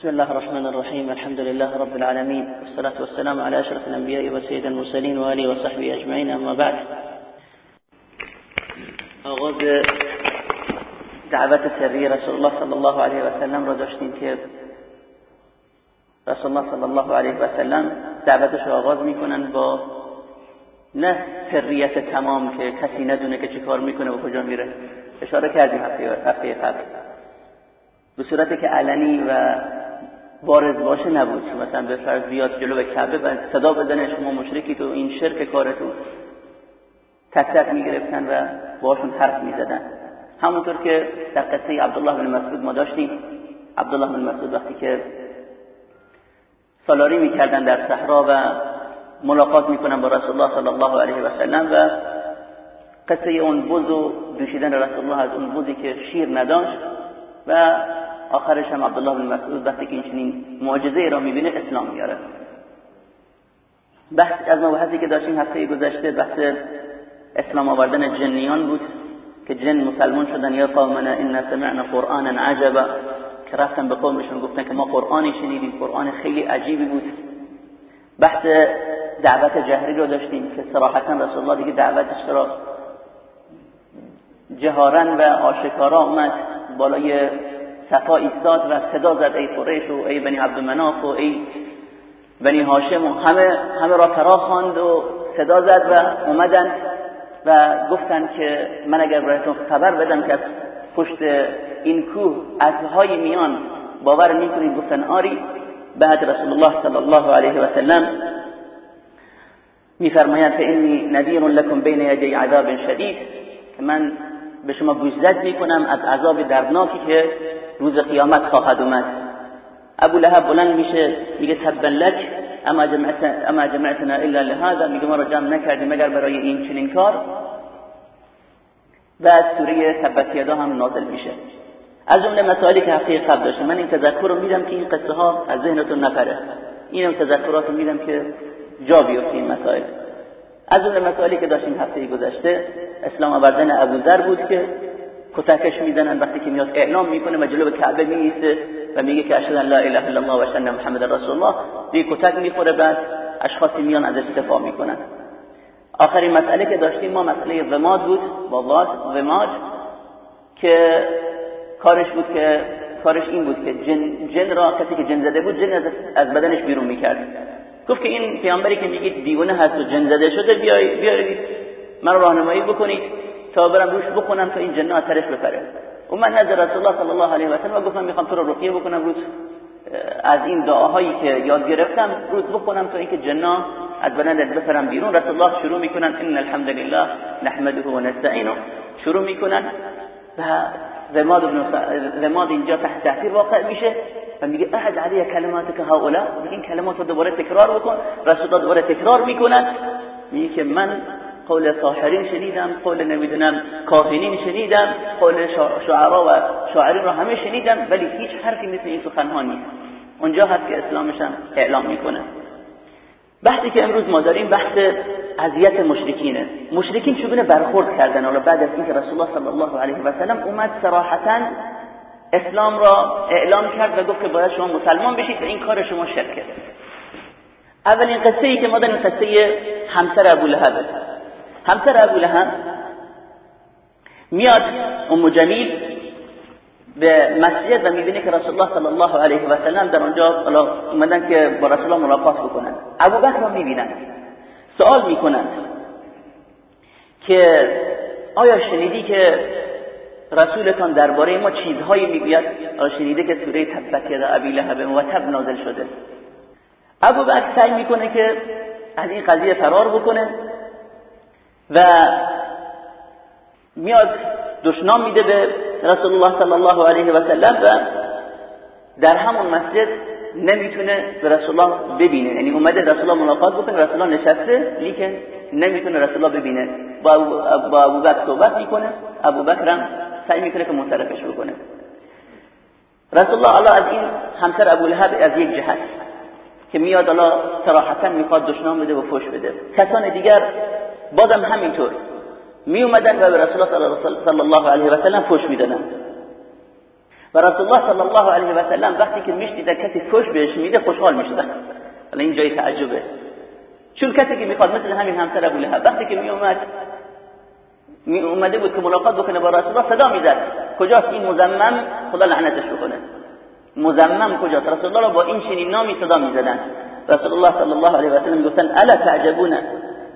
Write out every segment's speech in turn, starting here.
بسم الله الرحمن الرحيم الحمد لله رب العالمين والصلاة والسلام على أشرف الأنبياء وسيد المرسلين وآله وصحبه أجمعين أما بعد آغاز دعوت سری رسول الله صلی الله علیه و سلم را داشتیم که رسول الله صلی الله علیه و سلم دعوتش را آغاز می‌کنن با نه سریت تمام که کسی ندونه که چی کار می‌کنه و کجا میره اشاره کردیم هفته قبل به صورتی که علنی و بارز باشه نبود مثلا به فرض بیاد جلو کعبه و صدا بزنه شما مشرکی تو این شرک کارتون. تک تک می‌گرفتن و باشون حرف می‌زدن. همونطور که در قصه عبدالله بن مسعود ما داشتیم. عبدالله بن مسعود وقتی که سالاری می‌کردن در صحرا و ملاقات می‌کنن با رسول الله صلی الله علیه و سلم و قصه اون بز و دوشیدن رسول الله از اون بزی که شیر نداشت و آخرش هم عبدالله بن مسعود وقتی که این چنین معجزه را می‌بینه اسلام میاره. بحث از مبحثی که داشتیم هفته گذشته بحث اسلام آوردن جنیان بود که جن مسلمان شدن. یا قومنا ان سمعنا قرآنا عجبا. که رفتن به قومشون گفتن که ما قرآنی شنیدیم. قرآن خیلی عجیبی بود. بحث دعوت جهری رو داشتیم که صراحتا رسول الله دیگه دعوتش را جهارن و آشکارا اومد. بالای صفا ایستاد و صدا زد ای قریش و ای بنی عبدالمناف و ای بنی هاشم و همه همه را فرا خواند و صدا زد و اومدن و گفتن که من اگر برایتون خبر بدم که از پشت این کوه های میان باور می‌کنید گفتن آری بعد رسول الله صلی الله علیه و سلم میفرمایند فانی نذیر لكم بین یدی عذاب شدید که من به شما گوشزد می‌کنم از عذاب دردناکی که روز قیامت خواهد اومد. ابو لهب بلند میشه میگه تبا لک اما جمعتنا اما جمعتنا الا لهذا میگه ما رو جمع نکردیم مگر برای این چنین کار. بعد سوره تبت یدا هم نازل میشه. از جمله مسائلی که هفته قبل داشتم. من این تذکر رو میدم که این قصه ها از ذهنتون نپره. اینم تذکرات رو میدم که جا بیفته این مسائل. از جمله مسائلی که داشتیم هفته گذشته اسلام آوردن ابوذر بود که کتکش می‌زنن وقتی که میاد اعلام می‌کنه و جلو کعبه میایسته و میگه که اشهد لا اله الا الله و اشهد محمد رسول الله. دیگه کتک می‌خوره بعد اشخاصی میان ازش دفاع می‌کنن. آخرین مسئله که داشتیم ما مسئله وماد بود با وماد که کارش بود که کارش این بود که جن, جن را کسی که جن زده بود جن از بدنش بیرون می‌کرد. گفت که این پیامبری که میگید دیونه هست و جن زده شده بیایید بیایید من راهنمایی بکنید. تا برم روش بکنم تا این جنات ترش بپره. و من نظر رسول الله صلی الله علیه و سلم و گفتم می‌خوام تو رو رقیه بکنم روز از این دعاهایی که یاد گرفتم روز بکنم تا اینکه جنا از بدنت بپرم بیرون. رسول الله شروع می‌کنن ان الحمد لله نحمده و نستعینه. شروع می‌کنن و زماد ابن زماد اینجا تحت تاثیر واقع میشه و میگه احد علیه کلمات که هؤلاء این کلمات رو دوباره تکرار بکن. رسول الله دوباره تکرار می‌کنن میگه که من قول ساحرین شنیدم قول نمی‌دونم کاهنین شنیدم قول شعرا و شاعرین رو همه شنیدم ولی هیچ حرفی مثل این سخنها نیست. اونجا هست که اسلامش هم اعلام می‌کنه. بحثی که امروز ما داریم بحث اذیت مشرکینه. مشرکین چگونه برخورد کردن؟ حالا بعد از اینکه رسول الله صلی الله علیه و سلم اومد صراحتا اسلام را اعلام کرد و گفت که باید شما مسلمان بشید و این کار شما شرکه. اولین قصه ای که ما داریم قصه همسر ابو لهب همسر ابو لهب میاد ام جمیل به مسجد و می‌بینه که رسول الله صلی الله علیه و سلم در اونجا اومدن که با رسول الله ملاقات بکنن. ابو بکر رو می‌بینن. سوال می‌کنن که آیا شنیدی که رسولتان درباره ما چیزهایی می‌گوید؟ شنیده که سوره تبت یدا ابی لهب تب نازل شده؟ ابو بکر سعی می‌کنه که از این قضیه فرار بکنه. و میاد دشنام میده به رسول الله صلی الله علیه و سلم و در همون مسجد نمی‌تونه به رسول الله ببینه. یعنی اومده رسول الله ملاقات بکنه رسول الله نشسته لیکن نمی‌تونه رسول الله ببینه. با ابو بکر صحبت می‌کنه ابو بکر هم سعی می‌کنه که منصرفش بکنه. رسول الله الله از این همسر ابو لهب از یک جهت که میاد الله صراحتا می‌خواد دشنام بده و فوش بده. کسان دیگر بازم همینطور. می اومدن و به رسول الله صلی الله علیه و سلم فوش می‌دادن. و رسول الله صلی الله علیه و سلم وقتی که میشنیده کسی فوش بهش میده خوشحال می‌شدن. حالا این جای تعجبه. چون کسی که می‌خواد مثل همین همسر ابو لهب وقتی که میومد می اومده بود که ملاقات بکنه با رسول الله صدا می‌زد. کجاست این مزمم؟ خدا لعنتش بکنه. مزمم کجاست؟ رسول الله با این چنین نامی صدا می‌زدن. رسول الله صلی الله علیه و سلم گفتن الا تعجبون؟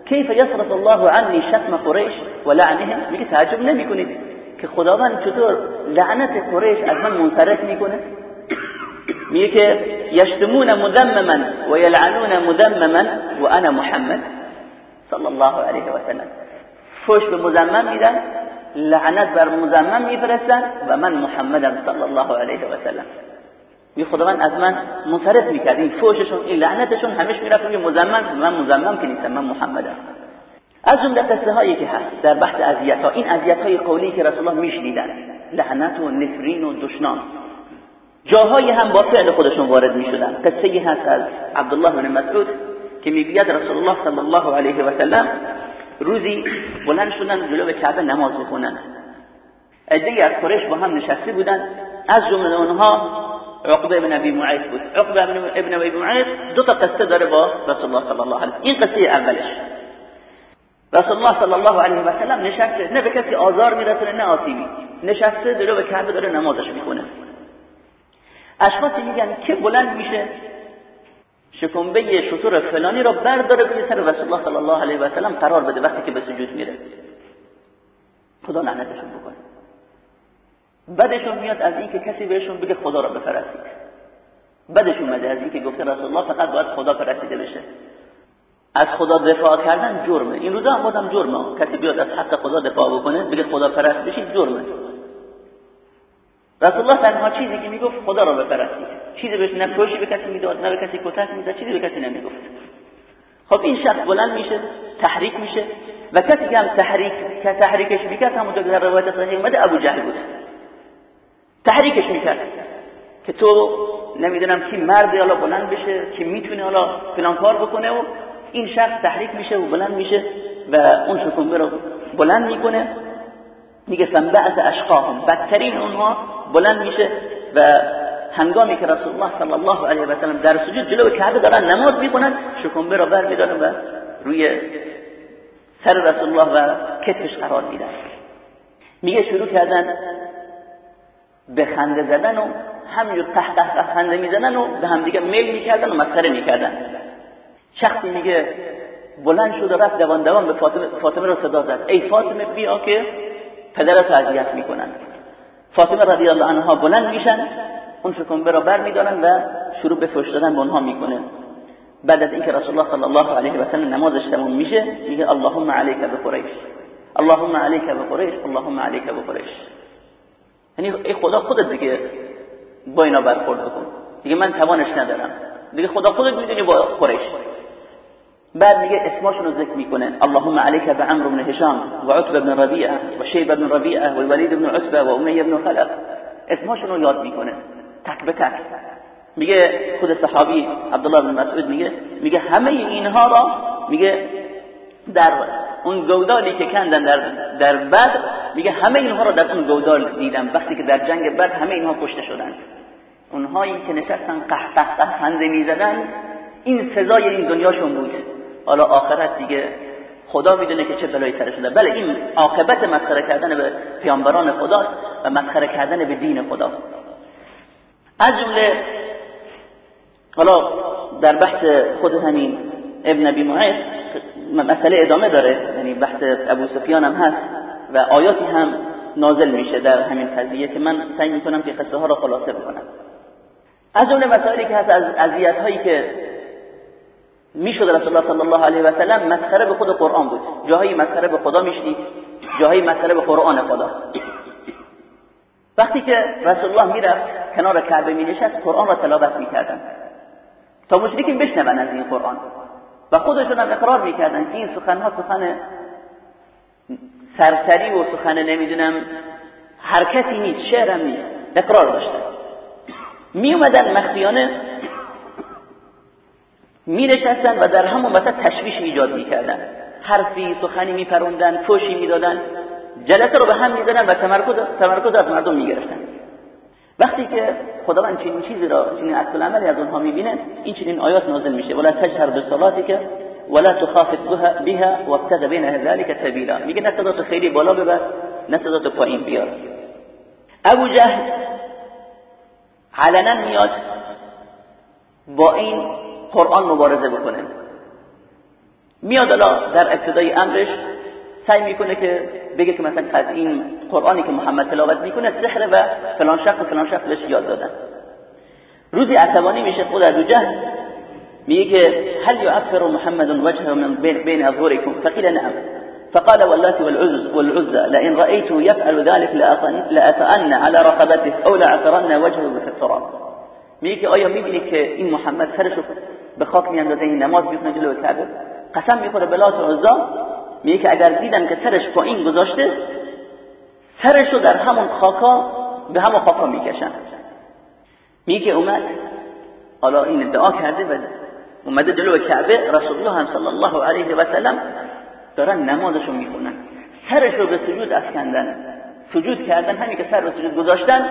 کیف یصرف الله عنی شتم قریش و لعنهم میگه تعجب نمیکنید که خداوند چطور لعنت قریش از من منصرف میکنه میگه که یشتمون مذمما و یلعنون مذمما و محمد صلی الله علیه و سلم فوش به مزمم میدن لعنت بر مزمم میفرستن و من محمدم صلی الله علیه و سلم می خداوند از من منصرف می‌کرد. این فوششون این لعنتشون همش می‌رفت روی مزمم. من مزمم که نیستم من محمدم از جمله قصه هایی که هست در بحث اذیت ها این اذیت های قولی که رسول الله میشنیدن. لعنت و نفرین و دشنام. جاهایی هم با فعل خودشون وارد می‌شدن. قصه هست از عبدالله بن مسعود که می‌گوید رسول الله صلی الله علیه و سلم روزی بلند شدن جلو کعبه نماز بخونن عده از قریش با هم نشسته بودن. از جمله اونها عقبه ابن ابی معیط بود عقبه ابن ابی معیط دو تا قصه داره با رسول الله صلی الله علیه این قصه اولش. رسول الله صلی الله علیه و سلم نشسته. نه به کسی آزار میرسونه نه آسیبی نشسته جلو کعبه داره نمازش می‌کنه اشخاصی میگن که بلند میشه شکمبه شطور فلانی را برداره روی سر رسول الله صلی الله علیه و سلم قرار بده وقتی که به سجود میره. خدا لعنتشون بکنه. بدشون میاد از اینکه کسی بهشون بگه خدا را بفرستید بدشون میاد از اینکه گفته رسول الله فقط باید خدا پرستیده بشه. از خدا دفاع کردن جرمه. این روزا هم جرمه. کسی بیاد از حق خدا دفاع بکنه بگه خدا پرست بشید جرمه. رسول الله تنها چیزی که می‌گفت خدا را بپرستید. چیزی بهش نه پشتی به کسی می‌داد نه به کسی کتک می‌زد چیزی به کسی نمی‌گفت. خب این شخص بلند میشه تحریک میشه و کسی که هم تحریک که تحریکش می‌کرد همونطور که در روایت صحیح اومده ابو جهل بود. تحریکش می‌کرد که تو نمی‌دونم کی مرد حالا بلند بشه کی می‌تونه حالا فلان کار بکنه و این شخص تحریک میشه و بلند میشه و اون شکمبه رو بلند می‌کنه. میگه فنبعث اشقاهم. بدترین اونها بلند میشه و هنگامی که رسول الله صلی الله علیه و سلم در سجود جلو کعبه دارن نماز می‌کنن شکمبه رو بر میدارن و روی سر رسول الله و کتفش قرار میدن. میگه شروع کردن به خنده زدن و همینجور تحت تحت خنده می‌زنن و به همدیگه میل می‌کردن و مسخره می‌کردن. شخصی میگه بلند شد و رفت دوان دوان به فاطمه, فاطمه رو صدا زد. ای فاطمه بیا که پدرت اذیت می‌کنن. فاطمه رضی الله عنها بلند میشن اون شکمبه را بر میدارن و شروع به فش دادن به اونها می‌کنه. بعد از اینکه رسول الله صلی الله علیه و سلم نمازش تموم میشه میگه اللهم علیک بقریش اللهم علیک بقریش اللهم علیک بقریش یعنی ای خدا خودت دیگه با اینا برخورد بکن. دیگه من توانش ندارم. دیگه خدا خودت می‌دونی با قریش. بعد میگه اسماشون رو ذکر می‌کنه. اللهم علیک بعمر بن هشام و عتبه بن ربیعه و شیبه بن ربیعه و الولید بن عتبه و امیه بن خلف. اسماشون رو یاد می‌کنه. تک به تک. میگه خود صحابی عبدالله بن مسعود میگه میگه همه اینها را میگه در اون گودالی که کندن در در بدر میگه همه اینها را در اون گودال دیدم. وقتی که در جنگ بدر همه اینها کشته شدن. اونهایی که نشستن قهقه خنده می‌زدن این سزای این دنیاشون بود. حالا آخرت دیگه خدا می‌دونه که چه بلایی سرش شده. بله این عاقبت مسخره کردن به پیامبران خدا و مسخره کردن به دین خدا از جمله حالا در بحث خود همین ابن ابی معیط مسئله ادامه داره. یعنی بحث ابو سفیان هم هست و آیاتی هم نازل میشه در همین قضیه که من سعی می‌کنم که قصه ها را خلاصه بکنم. از جمله مسائلی که هست از اذیت هایی که می‌شد رسول الله صلی الله علیه و سلم مسخره به خود قرآن بود. جاهایی مسخره به خدا می‌شدید جاهایی مسخره به قرآن خدا. وقتی که رسول الله می‌رفت کنار کعبه می نشست قرآن را تلاوت می‌کردن. تا مشرکین بشنون از این قرآن. و خودشون هم اقرار می‌کردن که این سخنها سخن سرسری و سخن نمی‌دونم حرکتی نیست شعرم نیست اقرار داشتن. می اومدن مخفیانه می نشستن و در همون وسط تشویش ایجاد می‌کردن. حرفی سخنی میپروندن فوشی می‌دادن. جلسه رو به هم می‌زنن و تمرکز تمرکز از مردم می‌گرفتن. وقتی که خداوند چنین چیزی را چنین عکس عملی از اونها می‌بینه این چنین آیات نازل میشه. ولا تجهر که ولا تخافت بها وابتغ بین ذلك سبیلا میگه نه صدات خیلی بالا ببر نه صدات پایین بیار. ابو جهل علنا میاد با این قرآن مبارزه بکنه. میاد الا در ابتدای امرش سعی می‌کنه که بگه که مثلا از این قرآنی که محمد تلاوت می‌کنه سحر و فلان شخص و فلان شخص بهش یاد دادن. روزی عصبانی میشه خود ابو جهل میگه که هل یعفر محمد وجهه من بین, اظهركم فقیل نعم. فقال واللات والعز والعزى. لئن رأيت يفعل ذلك لأتأن على رقبته أو لعثرن وجهه في التراب. میگه که آیا می‌بینی که این محمد سرشو به خاک میاندازه این نماز جلو کعبه؟ قسم می‌خوره به عزا. میگه که اگر دیدن که سرش پایین گذاشته سرشو در همون خاکا به همون خاکا می‌کشن. میگه اومد حالا این ادعا کرده و اومده جلو کعبه رسول الله هم صلی الله علیه و سلم دارن نمازشو می‌خونن. سرش رو به سجود افکندن. سجود کردن همین که سر به سجود گذاشتن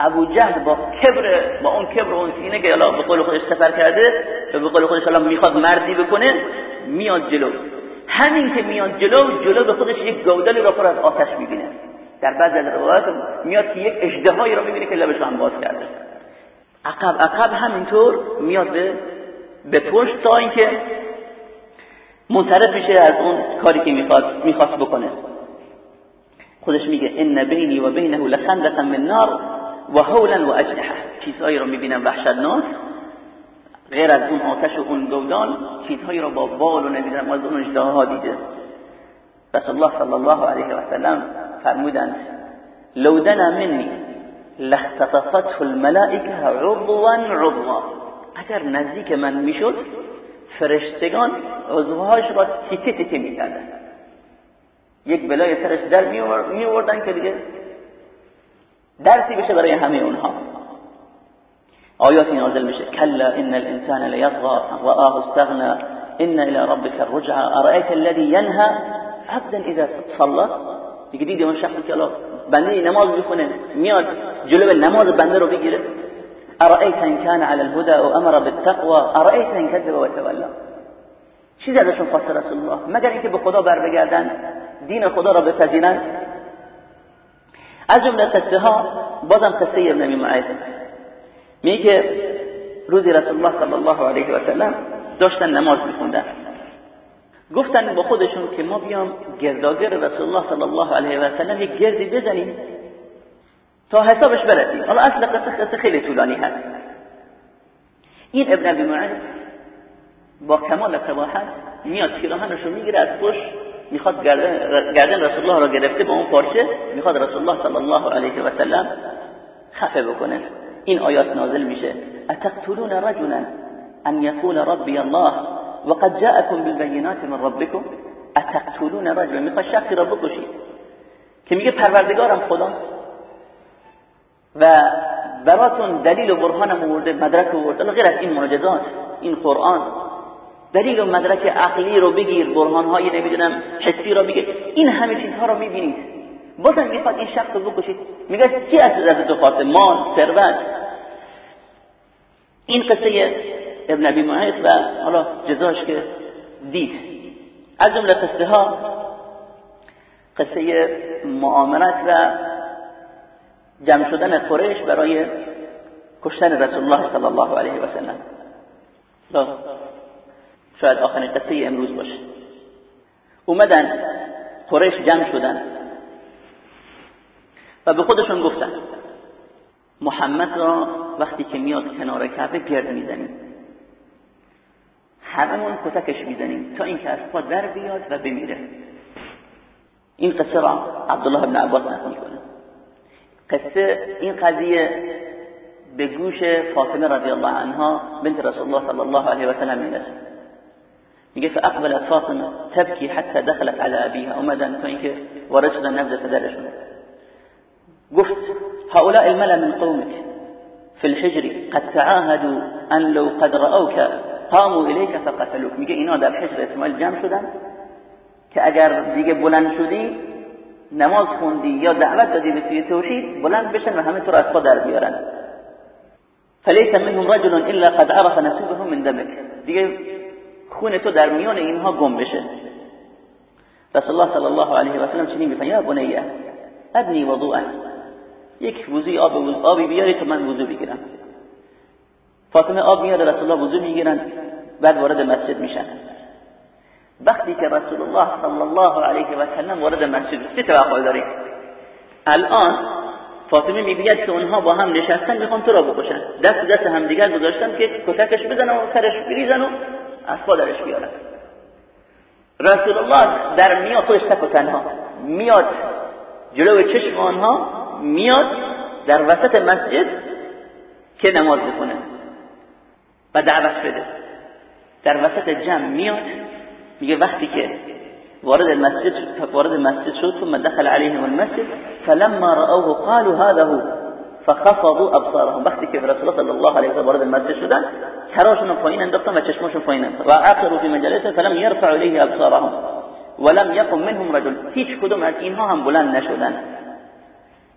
ابو جهل با کبر با اون کبر اون سینه که الله به قول خودش سفر کرده و به قول خودش الله می‌خواد مردی بکنه میاد جلو. همین که میاد جلو جلو به خودش یک گودلی رو پر از آتش می‌بینه. در بعض از روایات میاد که یک اجدهایی رو می‌بینه که لبش هم باز کرده. عقب عقب همینطور میاد به به پشت تا اینکه منصرف میشه از اون کاری که می‌خواد می‌خواست بکنه. خودش میگه ان بینی و بینه لخندقا من نار و حولا و اجنحه چیزهایی رو می‌بینم وحشتناک. غیر از اون آتش و اون گودان چیزهایی رو با بال و نمی‌دونم از اون اجدها دیده. رسول الله صلی الله علیه و سلم فرمودند لو دنا منی لاختطفته الملائکه عضوا عضوا. اگر نزدیک من می‌شد فرشتگان عضوهاش را تیکه تیکه می‌کردن یک بلای سرش در میوردن که دیگه درسی بشه برای همه اونها. آیاتی نازل میشه کلا إن الإنسان لیطغى آه استغنى. إن إلى ربك الرجعى. أرأيت الذي ينهى عبدا إذا صلى؟ دیگه دیدی اون شخصی که بنده نماز میخونه میاد جلو نماز بنده رو بگیره أرأيت إن كان على الهدى أو أمر بالتقوى. أرأيت إن كذب وتولى. چیزی ازشون خواست رسول الله؟ مگر اینکه به خدا بر بگردن دین خدا را بپذیرن از جمله قصه ها بازم قصه ابن ابی میگه روزی رسول الله صلی الله علیه و سلم داشتن نماز میخوندن. گفتن با خودشون که ما بیام گرداگر رسول الله صلی الله علیه و سلم یک گردی بزنیم تا حسابش برسیم. حالا اصل قصه خیلی طولانی هست. این ابن ابی معیط با کمال قباحت میاد پیراهنش رو می‌گیره از پشت می‌خواد گردن, گردن رسول الله را گرفته با اون پارچه می‌خواد رسول الله صلی الله علیه و سلم خفه بکنه. این آیات نازل میشه. اتقتلون رجلا ان يقول ربي الله وقد جاءكم بالبينات من ربكم؟ اتقتلون رجلا؟ می‌خواد شخصی را بکشید که میگه پروردگارم خدا. و براتون دلیل و برهانم آورده مدرک آورده. غیر از این معجزات این قرآن. دلیل و مدرک عقلی رو بگیر برهان های نمی‌دونم حسی رو بگیر. این همه چیزها رو می‌بینید. بازم می‌خواد این شخص رو بکشید. میگه چی از تو خواهد مال ثروت. این قصه ابن ابی معیط و حالا جزاش که دید. از جمله قصه ها قصه معاملت و جمع شدن قریش برای کشتن رسول الله صلی الله علیه و سلم. شاید آخرین قصه امروز باشه. اومدن قریش جمع شدن و به خودشون گفتن محمد را وقتی که میاد کنار کعبه گرد می‌زنیم. هممون کتکش می‌زنیم تا اینکه از پا در بیاد و بمیره. این قصه را عبدالله بن عباس نقل می‌کنه. قصه این قضیه به گوش فاطمه رضی الله عنها بنت رسول الله صلی الله علیه و سلم می‌رسه. میگه فاقبلت فاطمه تبكي حتى دخلت على ابيها اومدن تا اینکه وارد شدن نبض پدرشون. گفت هؤلاء الملا من قومك. في الحجر قد تعاهدوا ان لو قد رأوك قاموا اليك فقتلوك. میگه اینا در حجر اسماعیل جمع شدن که اگر دیگه بلند شدی نماز خوندی یا دعوت دادی به سوی توحید بلند بشن و همه تو رو از پا در بیارن. فلیس منهم رجل الا قد عرف نصیبه من دمک. دیگه خون تو در میان اینها گم بشه. رسول الله صلی الله علیه و سلم چنین میفرماید یا بنیه ابنی وضوءا یک وضوی آب آبی بیاری که من وضو بگیرم فاطمه آب میاره رسول الله وضو می‌گیرن بعد وارد مسجد میشن. وقتی که رسول الله صلی الله علیه و سلم وارد مسجد چه توقع دارید الان فاطمه می‌گوید که اونها با هم نشستن می‌خوان تو را بکشن. دست دست همدیگر گذاشتن که کتکش بزنن و سرش بریزن و از درش بیارن. رسول الله در میاد خودش تک و تنها. میاد جلو چشم آنها میاد در وسط مسجد که نماز بکنه و دعوت بده. در وسط جمع میاد میگه وقتی که وارد المسجد وارد المسجد شد ثم دخل عليهم المسجد فلما رأوه قالوا هذا هو فخفضوا ابصارهم وقتی که رسول الله صلی الله علیه و وارد المسجد شدن سراشون پایین انداختن و چشماشون پایین و عقروا في مجالسهم فلم يرفع اليه ابصارهم ولم يقم منهم رجل. هیچ کدوم از اینها هم بلند نشدن.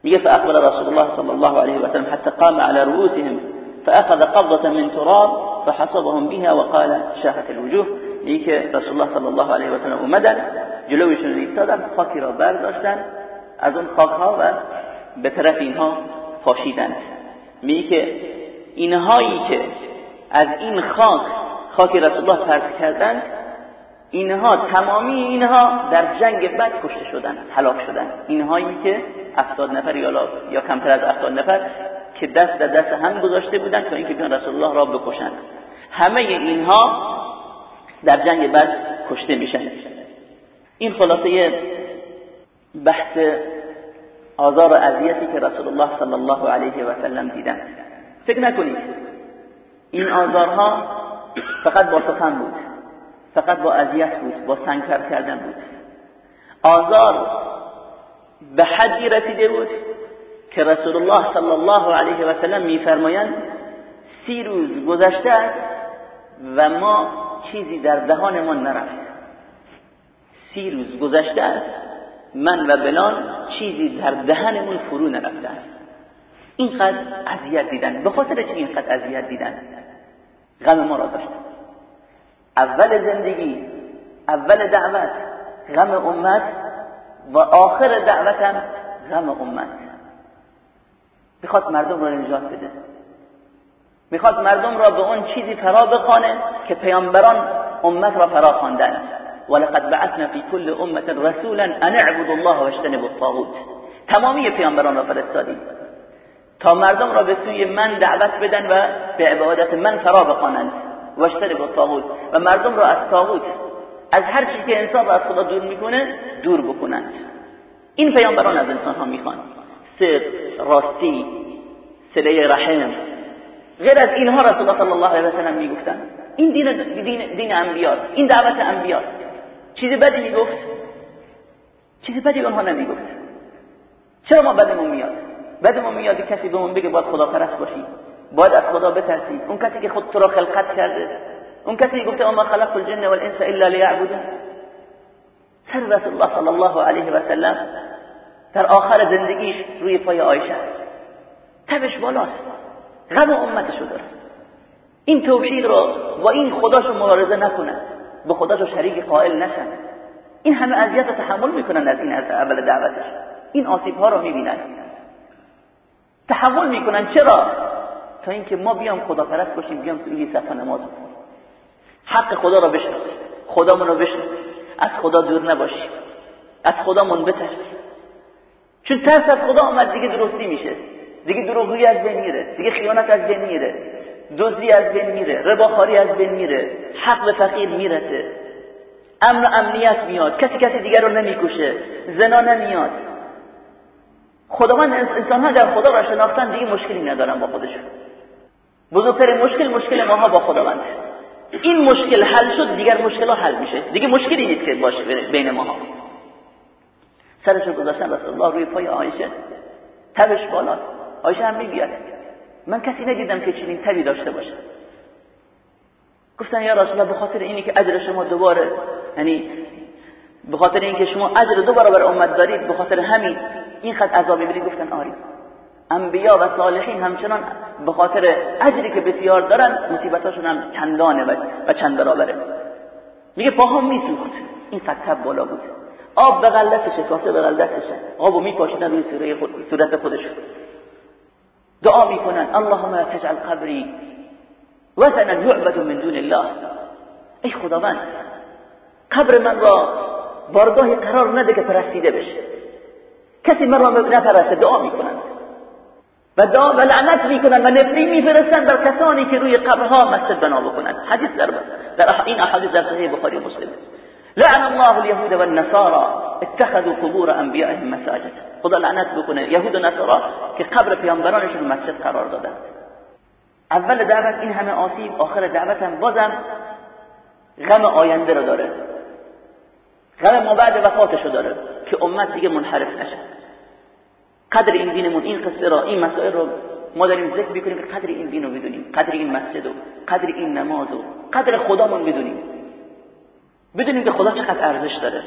میگه فاقبل رسول الله صلی الله علیه و سلم حتى قام على رؤوسهم فاخذ قبضه من تراب فحصبهم بها وقال شاهت الوجوه میگه که رسول الله صلی الله علیه و سلم اومدن جلویشون ایستادن خاکی را برداشتن از اون خاک ها و به طرف اینها پاشیدند میگه که اینهایی که از این خاک خاک رسول الله پرت کردند اینها تمامی اینها در جنگ بعد کشته شدند هلاک شدند اینهایی که افتاد نفر یا, یا کمتر از افتاد نفر که دست در دست هم گذاشته بودند تا اینکه بیان رسول الله را بکشند. همه اینها در جنگ بعد کشته میشن. این خلاصه بحث آزار و اذیتی که رسول الله صلی الله علیه و سلم دیدن. فکر نکنید این آزارها فقط با سخن بود. فقط با اذیت بود با سنگکر کردن بود. آزار به حدی رسیده بود که رسول الله صلی الله علیه و سلم میفرمایند سی روز گذشته و ما چیزی در دهانمان نرفت. سی روز گذشته من و بلال چیزی در دهنمون فرو نرفته است. اینقدر اذیت دیدن. به خاطر چی اینقدر اذیت دیدن؟ غم ما را داشت. اول زندگی اول دعوت غم امت و آخر دعوتم غم امت. می‌خواد مردم را نجات بده. می‌خواد مردم را به اون چیزی فرا بخوانه که پیامبران امت را فرا خواندند ولقد بعثنا في كل امه رسولا ان اعبدوا الله واجتنبوا الطاغوت. تمامی پیامبران را فرستادیم. تا مردم را به سوی من دعوت بدن و به عبادت من فرا بخوانند. واجتنبوا الطاغوت و مردم را از طاغوت از هر چیزی که انسان را از خدا دور می‌کنه دور بکنند. این پیامبران از انسان ها می‌خوان. صدق راستی سله رحم. غیر از اینها رسول الله صلی الله علیه و سلم می‌گفتن. این دین دین دین انبیاء این دعوت انبیاء چیز بدی می‌گفت؟ چیز بدی اونها نمی‌گفت. چرا ما بدمون میاد؟ بدمون میاد کسی به بگه باید خدا پرست باشی. باید از خدا بترسی. اون کسی که خود تو را خلقت کرده. اون کسی که گفته اما خلق الجن والانس الا لیعبدون. سر رسول الله صلی الله علیه و سلم در آخر زندگیش روی پای عایشه تبش بالاست. غم امتشو داره. این توحید رو با این خداشو مبارزه نکنن به خداشو شریک قائل نشن. این همه اذیت تحمل می‌کنن از این از اول دعوتش. این آسیب ها رو می‌بینن. تحمل می‌کنن. چرا؟ تا اینکه ما بیام خدا پرست باشیم بیام توی صفحه نماز بخونیم. حق خدا رو بشناسیم. خدامون رو بشناسیم. از خدا دور نباشیم. از خدامون بترسیم. چون ترس از خدا آمد دیگه درستی میشه. دیگه دروغگویی از بین میره. دیگه خیانت از بین میره. دزدی از بین میره. رباخاری از بین میره. حق به فقیر می‌رسه. امن و امنیت میاد. کسی کسی دیگر رو نمی‌کشه زنا نمیاد. خداوند انسان ها در خدا را شناختن دیگه مشکلی ندارن با خودشون. بزرگترین مشکل مشکل ماها با خداوند. این مشکل حل شد دیگر مشکل ها حل میشه. دیگه مشکلی نیست که باشه بین ماها. سرش گذاشتن رسول الله روی پای عایشه تبش بالا. آیشه هم می‌گوید من کسی ندیدم که چنین تبی داشته باشه. گفتن یا رسول الله به خاطر اینی که اجر شما دوباره یعنی به خاطر اینکه شما اجر دو برابر امت دارید به خاطر همین این خط عذاب می‌برید. گفتن آری. انبیا و صالحین همچنان به خاطر اجری که بسیار دارن مصیبتاشون هم چندانه و چند برابره. میگه پاهم میسوخت این خط بالا بود. آب به غلطشه کاسه به غلطشه آبو میپاشیدن روی سوره خود صورت خودشون دعا می‌کنن. اللهم تجعل قبری وثنا یعبد من دون الله. ای خداوند قبر من را بارگاهی قرار نده که پرستیده بشه. کسی من را نپرسته دعا می‌کنن. و دعا و لعنت می‌کنن و نفری میفرستن بر کسانی که روی قبرها مسجد بنا بکنن. حدیث در, در این احادیث در صحیح بخاری و مسلم. لعن الله اليهود والنصارى اتخذوا قبور انبیائهم مساجد. خدا لعنت بکنه. یهود و نصارا که قبر پیامبرانشون مسجد قرار دادن. اول دعوت این همه آسیب آخر دعوت هم بازم غم آینده رو داره. غم ما بعد وفاتشو داره که امت دیگه منحرف نشه. قدر این دینمون این قصه را این مسائل رو ما داریم ذکر می‌کنیم که قدر این دین رو بدونیم قدر این مسجد و قدر این نماز و قدر خدامون بدونیم بدونیم که خدا چقدر ارزش داره.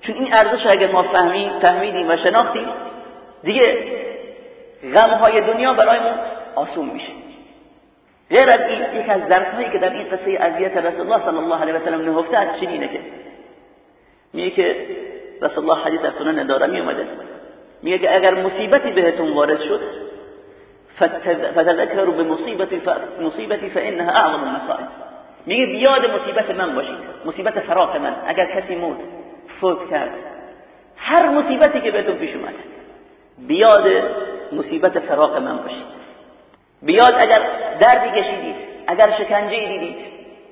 چون این ارزش اگر ما فهمیم فهمیدیم و شناختیم دیگه غم های دنیا برایمون آسون میشه. غیر از این یک از درس هایی که در این قصه اذیت رسول الله صلی الله علیه و سلم نهفته از چنینه که میگه که رسول الله حدیث از سنن دارمی اومده. میگه اگر مصیبتی بهتون وارد شد فتذکروا بمصیبتی مصیبتی فانها اعظم المصائب. میگه بیاد مصیبت من باشید. مصیبت فراق من. اگر کسی مرد فوت کرد هر مصیبتی که بهتون پیش اومد بیاد مصیبت فراق من باشید. بیاد اگر دردی کشیدید اگر شکنجه دیدید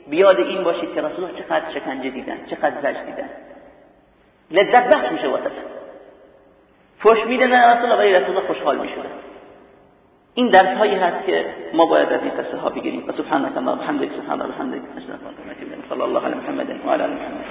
بیاد این باشید که رسول چقدر شکنجه دیدن چقدر زج دیدن. لذت بخش میشه واسه. فوش میده نه رسول ولی رسول خوشحال میشه این درس هایی هست که ما باید از این قصه ها بگیریم. و سبحانك اللهم وبحمدك سبحان الله الا انت صلی الله علی محمد و علی محمد.